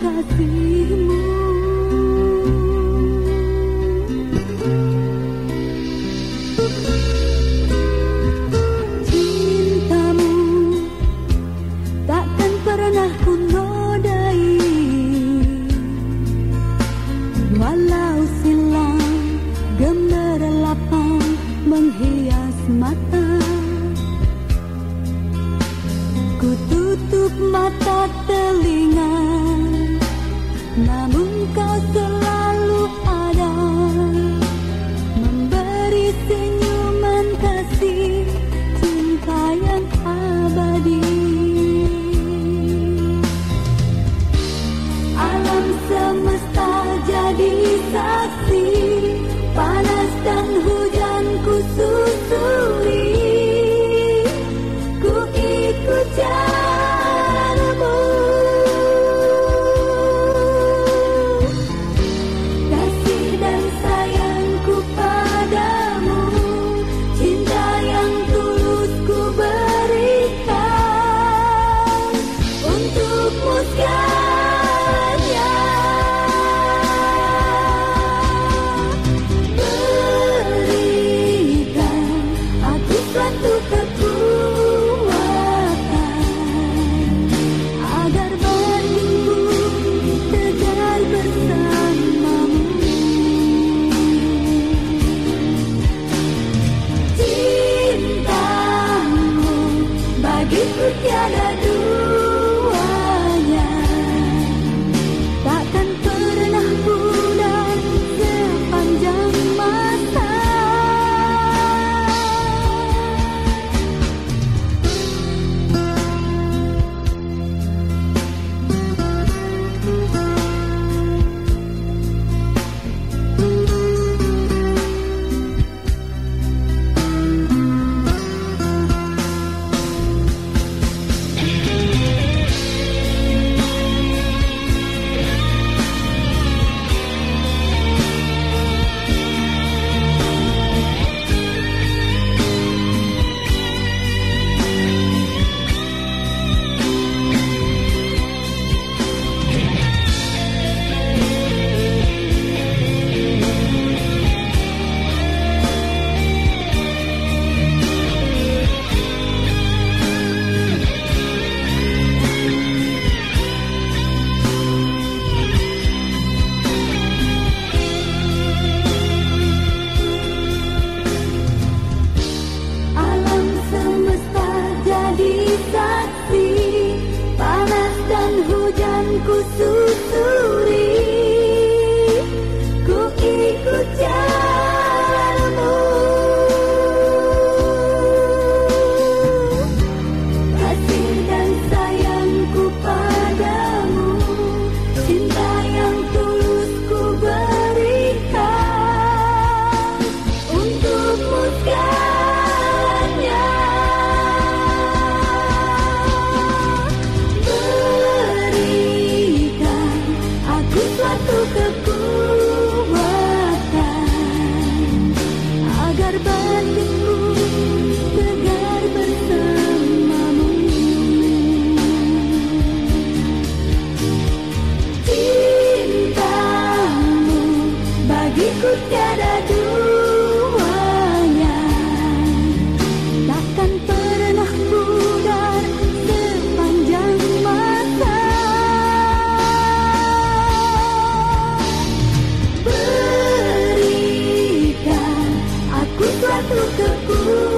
kasihmu. Cintamu takkan pernah kunodai Walau silang gemerlapan menghias mata. Ku tutup mata telinga namun kau telah Yeah. the.